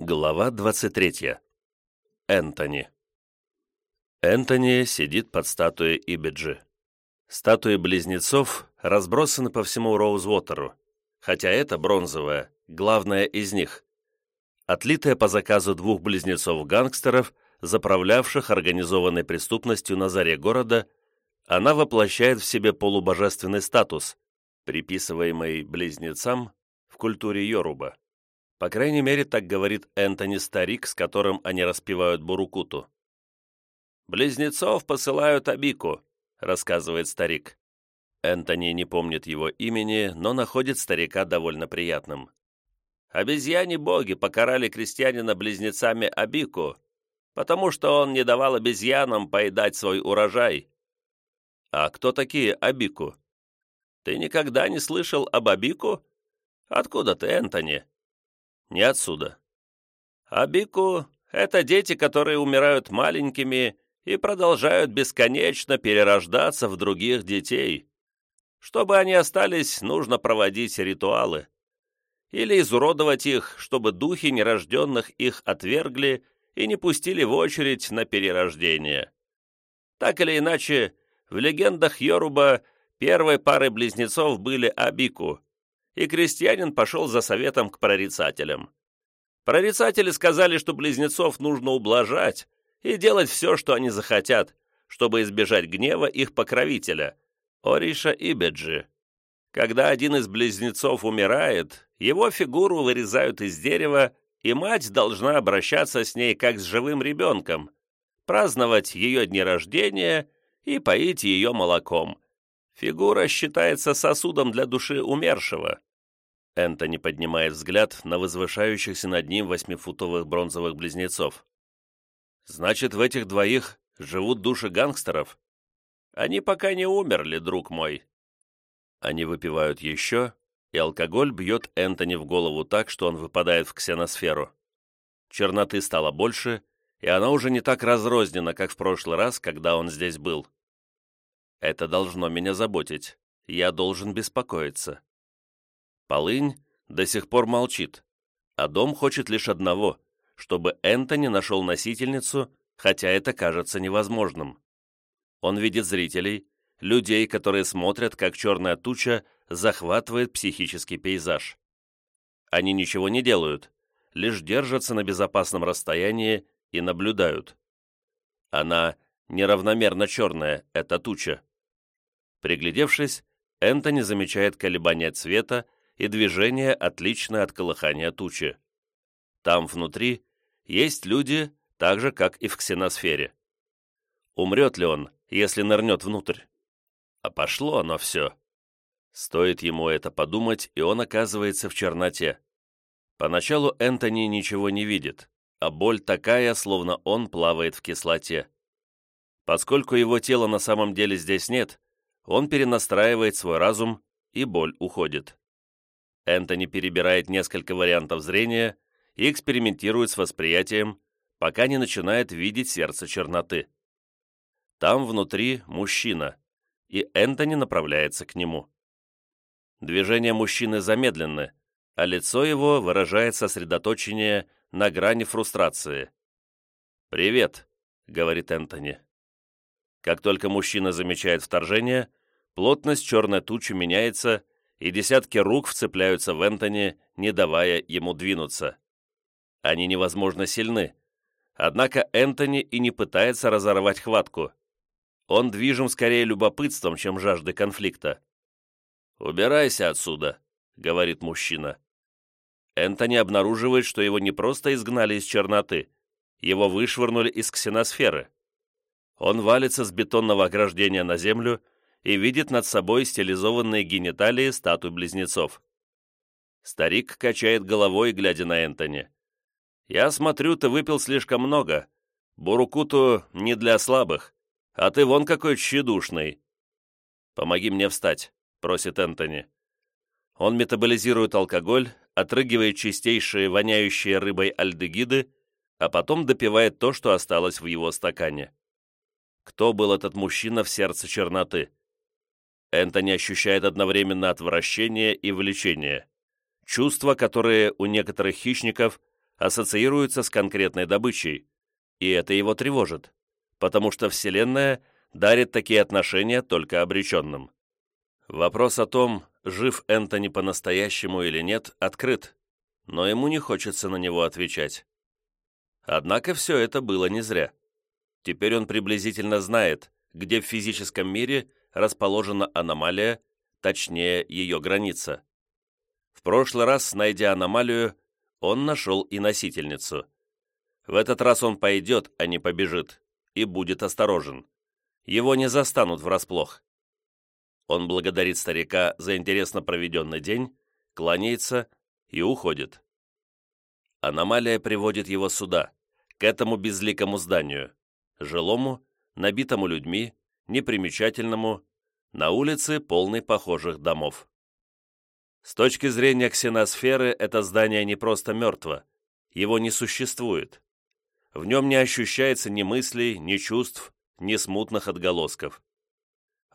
Глава 23. Энтони. Энтони сидит под статуей Ибиджи. Статуи близнецов разбросаны по всему Роузвотеру, хотя это бронзовая, главная из них. Отлитая по заказу двух близнецов-гангстеров, заправлявших организованной преступностью на заре города, она воплощает в себе полубожественный статус, приписываемый близнецам в культуре Йоруба. По крайней мере, так говорит Энтони Старик, с которым они распевают Бурукуту. «Близнецов посылают Абику», — рассказывает старик. Энтони не помнит его имени, но находит старика довольно приятным. Обезьяне-боги покарали крестьянина близнецами Абику, потому что он не давал обезьянам поедать свой урожай. А кто такие Абику? Ты никогда не слышал об Абику? Откуда ты, Энтони? Не отсюда. Абику — это дети, которые умирают маленькими и продолжают бесконечно перерождаться в других детей. Чтобы они остались, нужно проводить ритуалы. Или изуродовать их, чтобы духи нерожденных их отвергли и не пустили в очередь на перерождение. Так или иначе, в легендах Йоруба первой парой близнецов были Абику, и крестьянин пошел за советом к прорицателям. Прорицатели сказали, что близнецов нужно ублажать и делать все, что они захотят, чтобы избежать гнева их покровителя, Ориша Ибеджи. Когда один из близнецов умирает, его фигуру вырезают из дерева, и мать должна обращаться с ней как с живым ребенком, праздновать ее дни рождения и поить ее молоком. Фигура считается сосудом для души умершего. Энтони поднимает взгляд на возвышающихся над ним восьмифутовых бронзовых близнецов. «Значит, в этих двоих живут души гангстеров? Они пока не умерли, друг мой». Они выпивают еще, и алкоголь бьет Энтони в голову так, что он выпадает в ксеносферу. Черноты стало больше, и она уже не так разрознена, как в прошлый раз, когда он здесь был. Это должно меня заботить. Я должен беспокоиться. Полынь до сих пор молчит, а дом хочет лишь одного, чтобы Энтони нашел носительницу, хотя это кажется невозможным. Он видит зрителей, людей, которые смотрят, как черная туча захватывает психический пейзаж. Они ничего не делают, лишь держатся на безопасном расстоянии и наблюдают. Она неравномерно черная, эта туча. Приглядевшись, Энтони замечает колебания цвета и движение отличное от колыхания тучи. Там внутри есть люди, так же, как и в ксеносфере. Умрет ли он, если нырнет внутрь? А пошло оно все. Стоит ему это подумать, и он оказывается в черноте. Поначалу Энтони ничего не видит, а боль такая, словно он плавает в кислоте. Поскольку его тела на самом деле здесь нет, он перенастраивает свой разум, и боль уходит. Энтони перебирает несколько вариантов зрения и экспериментирует с восприятием, пока не начинает видеть сердце черноты. Там внутри мужчина, и Энтони направляется к нему. Движения мужчины замедленны, а лицо его выражает сосредоточение на грани фрустрации. «Привет», — говорит Энтони. Как только мужчина замечает вторжение, плотность черной тучи меняется, и десятки рук вцепляются в Энтони, не давая ему двинуться. Они невозможно сильны, однако Энтони и не пытается разорвать хватку. Он движим скорее любопытством, чем жаждой конфликта. «Убирайся отсюда», — говорит мужчина. Энтони обнаруживает, что его не просто изгнали из черноты, его вышвырнули из ксеносферы. Он валится с бетонного ограждения на землю и видит над собой стилизованные гениталии статуй близнецов. Старик качает головой, глядя на Энтони. «Я смотрю, ты выпил слишком много. Бурукуту не для слабых, а ты вон какой тщедушный». «Помоги мне встать», — просит Энтони. Он метаболизирует алкоголь, отрыгивает чистейшие, воняющие рыбой альдегиды, а потом допивает то, что осталось в его стакане. Кто был этот мужчина в сердце черноты? Энтони ощущает одновременно отвращение и влечение. Чувства, которые у некоторых хищников ассоциируется с конкретной добычей, и это его тревожит, потому что Вселенная дарит такие отношения только обреченным. Вопрос о том, жив Энтони по-настоящему или нет, открыт, но ему не хочется на него отвечать. Однако все это было не зря. Теперь он приблизительно знает, где в физическом мире расположена аномалия, точнее ее граница. В прошлый раз, найдя аномалию, он нашел и носительницу. В этот раз он пойдет, а не побежит, и будет осторожен. Его не застанут врасплох. Он благодарит старика за интересно проведенный день, кланяется и уходит. Аномалия приводит его сюда, к этому безликому зданию, жилому, набитому людьми, непримечательному, на улице полной похожих домов. С точки зрения ксеносферы это здание не просто мертво, его не существует. В нем не ощущается ни мыслей, ни чувств, ни смутных отголосков.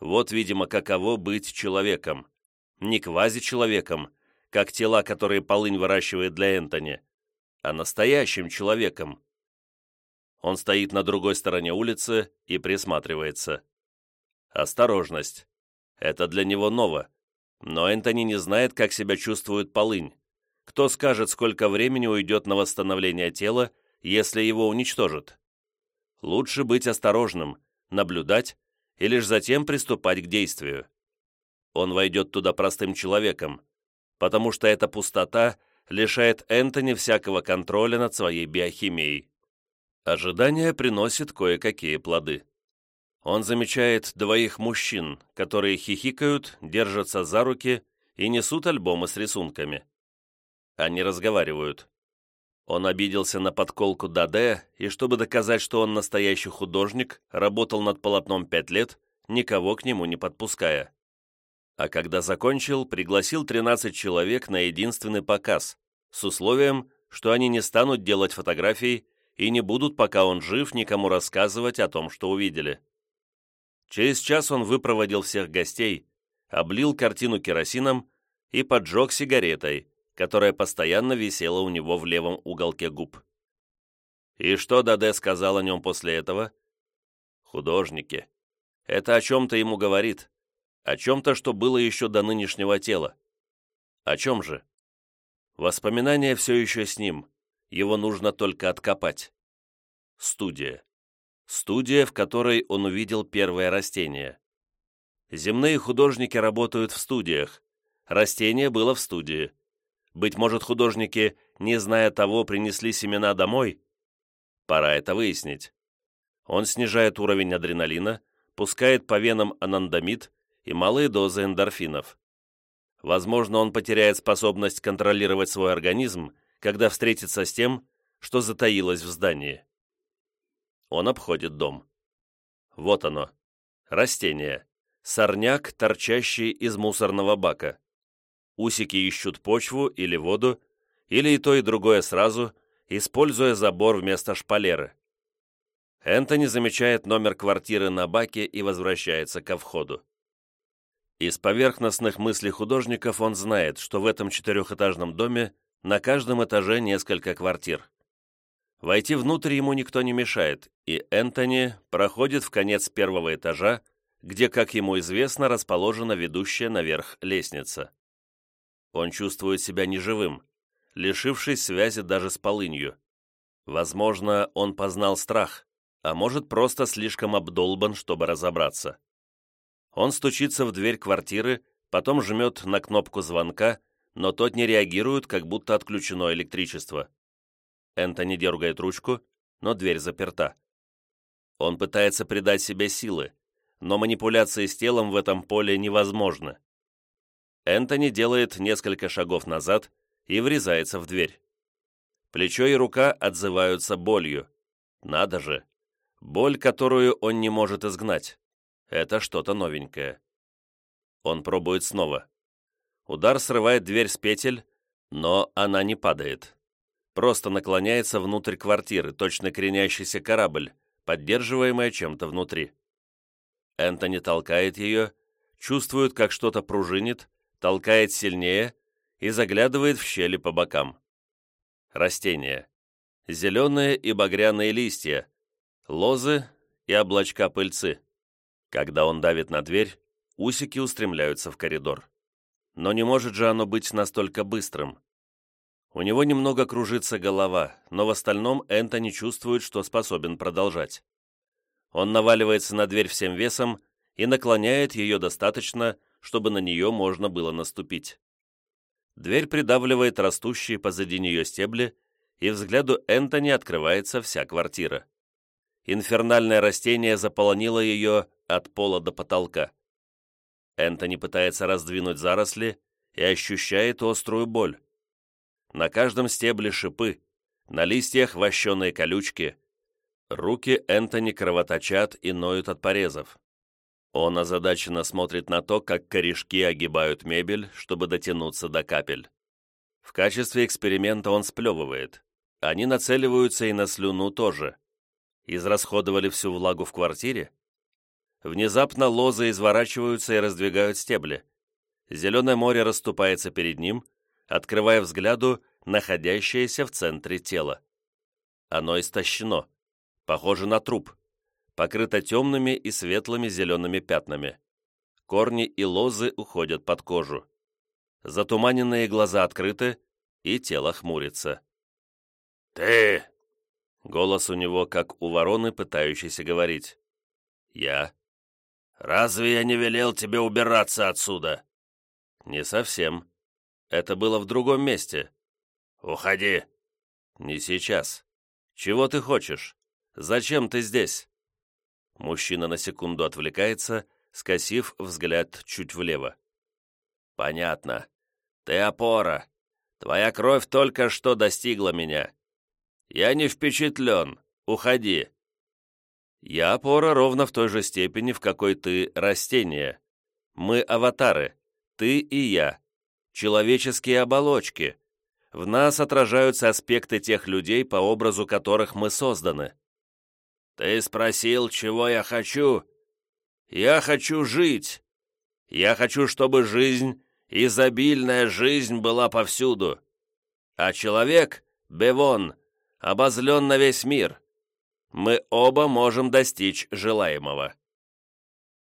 Вот, видимо, каково быть человеком. Не квази-человеком, как тела, которые полынь выращивает для Энтони, а настоящим человеком. Он стоит на другой стороне улицы и присматривается. Осторожность. Это для него ново. Но Энтони не знает, как себя чувствует полынь. Кто скажет, сколько времени уйдет на восстановление тела, если его уничтожат? Лучше быть осторожным, наблюдать и лишь затем приступать к действию. Он войдет туда простым человеком, потому что эта пустота лишает Энтони всякого контроля над своей биохимией. Ожидание приносит кое-какие плоды. Он замечает двоих мужчин, которые хихикают, держатся за руки и несут альбомы с рисунками. Они разговаривают. Он обиделся на подколку Даде, и чтобы доказать, что он настоящий художник, работал над полотном пять лет, никого к нему не подпуская. А когда закончил, пригласил 13 человек на единственный показ, с условием, что они не станут делать фотографий и не будут, пока он жив, никому рассказывать о том, что увидели. Через час он выпроводил всех гостей, облил картину керосином и поджег сигаретой, которая постоянно висела у него в левом уголке губ. И что Даде сказал о нем после этого? Художники. Это о чем-то ему говорит. О чем-то, что было еще до нынешнего тела. О чем же? Воспоминания все еще с ним. Его нужно только откопать. Студия. Студия, в которой он увидел первое растение. Земные художники работают в студиях. Растение было в студии. Быть может, художники, не зная того, принесли семена домой? Пора это выяснить. Он снижает уровень адреналина, пускает по венам анандамид и малые дозы эндорфинов. Возможно, он потеряет способность контролировать свой организм, когда встретится с тем, что затаилось в здании. Он обходит дом. Вот оно. Растение. Сорняк, торчащий из мусорного бака усики ищут почву или воду, или и то, и другое сразу, используя забор вместо шпалеры. Энтони замечает номер квартиры на баке и возвращается ко входу. Из поверхностных мыслей художников он знает, что в этом четырехэтажном доме на каждом этаже несколько квартир. Войти внутрь ему никто не мешает, и Энтони проходит в конец первого этажа, где, как ему известно, расположена ведущая наверх лестница. Он чувствует себя неживым, лишившись связи даже с полынью. Возможно, он познал страх, а может, просто слишком обдолбан, чтобы разобраться. Он стучится в дверь квартиры, потом жмет на кнопку звонка, но тот не реагирует, как будто отключено электричество. Энтони дергает ручку, но дверь заперта. Он пытается придать себе силы, но манипуляции с телом в этом поле невозможны. Энтони делает несколько шагов назад и врезается в дверь. Плечо и рука отзываются болью. Надо же. Боль, которую он не может изгнать. Это что-то новенькое. Он пробует снова. Удар срывает дверь с петель, но она не падает. Просто наклоняется внутрь квартиры, точно кренящийся корабль, поддерживаемая чем-то внутри. Энтони толкает ее, чувствует, как что-то пружинит, толкает сильнее и заглядывает в щели по бокам. Растение. зеленые и багряные листья, лозы и облачка пыльцы. Когда он давит на дверь, усики устремляются в коридор. Но не может же оно быть настолько быстрым. У него немного кружится голова, но в остальном Энтони чувствует, что способен продолжать. Он наваливается на дверь всем весом и наклоняет ее достаточно, чтобы на нее можно было наступить. Дверь придавливает растущие позади нее стебли, и взгляду Энтони открывается вся квартира. Инфернальное растение заполонило ее от пола до потолка. Энтони пытается раздвинуть заросли и ощущает острую боль. На каждом стебле шипы, на листьях вощеные колючки. Руки Энтони кровоточат и ноют от порезов. Он озадаченно смотрит на то, как корешки огибают мебель, чтобы дотянуться до капель. В качестве эксперимента он сплевывает. Они нацеливаются и на слюну тоже. Израсходовали всю влагу в квартире? Внезапно лозы изворачиваются и раздвигают стебли. Зеленое море расступается перед ним, открывая взгляду находящееся в центре тело. Оно истощено, похоже на труп, покрыто темными и светлыми зелеными пятнами. Корни и лозы уходят под кожу. Затуманенные глаза открыты, и тело хмурится. «Ты!» Голос у него, как у вороны, пытающейся говорить. «Я?» «Разве я не велел тебе убираться отсюда?» «Не совсем. Это было в другом месте. Уходи. Не сейчас. Чего ты хочешь? Зачем ты здесь? Мужчина на секунду отвлекается, скосив взгляд чуть влево. Понятно. Ты опора. Твоя кровь только что достигла меня. Я не впечатлен. Уходи. Я опора ровно в той же степени, в какой ты растение. Мы аватары. Ты и я человеческие оболочки. В нас отражаются аспекты тех людей, по образу которых мы созданы. Ты спросил, чего я хочу? Я хочу жить. Я хочу, чтобы жизнь, изобильная жизнь была повсюду. А человек, Бевон, обозлен на весь мир. Мы оба можем достичь желаемого.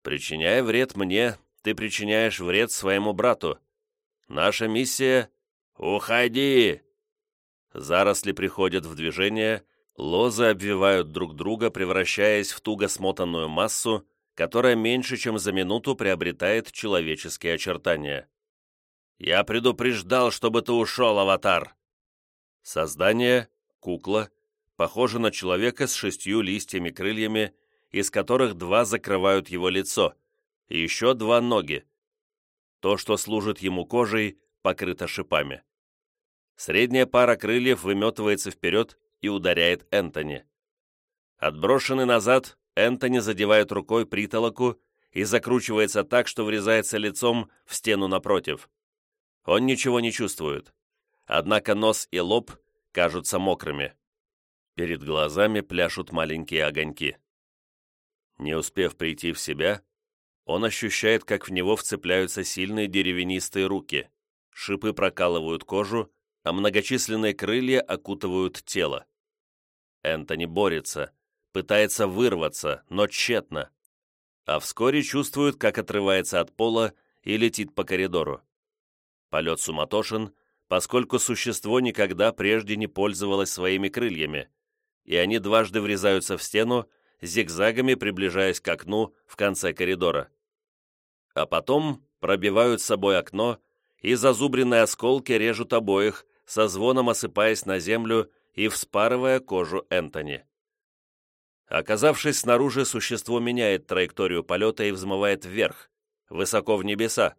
Причиняя вред мне, ты причиняешь вред своему брату. Наша миссия — уходи!» Заросли приходят в движение, лозы обвивают друг друга, превращаясь в туго смотанную массу, которая меньше, чем за минуту приобретает человеческие очертания. «Я предупреждал, чтобы ты ушел, аватар!» Создание, кукла, похоже на человека с шестью листьями-крыльями, из которых два закрывают его лицо, и еще два ноги, то, что служит ему кожей, покрыто шипами. Средняя пара крыльев выметывается вперед и ударяет Энтони. Отброшенный назад, Энтони задевает рукой притолоку и закручивается так, что врезается лицом в стену напротив. Он ничего не чувствует. Однако нос и лоб кажутся мокрыми. Перед глазами пляшут маленькие огоньки. Не успев прийти в себя, он ощущает, как в него вцепляются сильные деревянистые руки. Шипы прокалывают кожу, а многочисленные крылья окутывают тело. Энтони борется, пытается вырваться, но тщетно. А вскоре чувствует, как отрывается от пола и летит по коридору. Полет суматошен, поскольку существо никогда прежде не пользовалось своими крыльями, и они дважды врезаются в стену, зигзагами приближаясь к окну в конце коридора. А потом пробивают с собой окно, и зазубренные осколки режут обоих, со звоном осыпаясь на землю и вспарывая кожу Энтони. Оказавшись снаружи, существо меняет траекторию полета и взмывает вверх, высоко в небеса,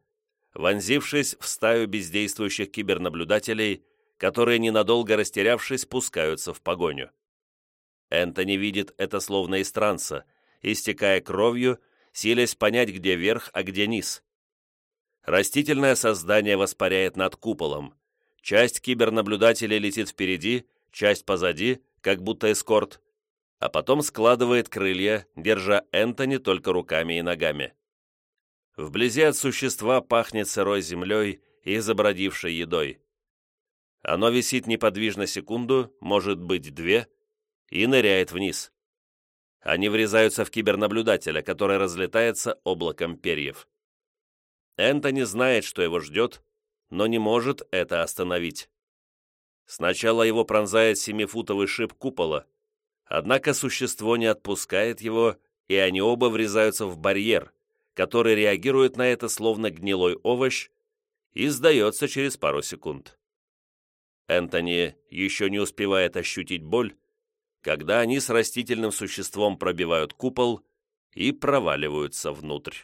вонзившись в стаю бездействующих кибернаблюдателей, которые, ненадолго растерявшись, пускаются в погоню. Энтони видит это словно из транса, истекая кровью, силясь понять, где верх, а где низ. Растительное создание воспаряет над куполом. Часть кибернаблюдателей летит впереди, часть позади, как будто эскорт, а потом складывает крылья, держа Энтони только руками и ногами. Вблизи от существа пахнет сырой землей и забродившей едой. Оно висит неподвижно секунду, может быть две, и ныряет вниз. Они врезаются в кибернаблюдателя, который разлетается облаком перьев. Энтони знает, что его ждет, но не может это остановить. Сначала его пронзает семифутовый шип купола, однако существо не отпускает его, и они оба врезаются в барьер, который реагирует на это словно гнилой овощ и сдается через пару секунд. Энтони еще не успевает ощутить боль, когда они с растительным существом пробивают купол и проваливаются внутрь.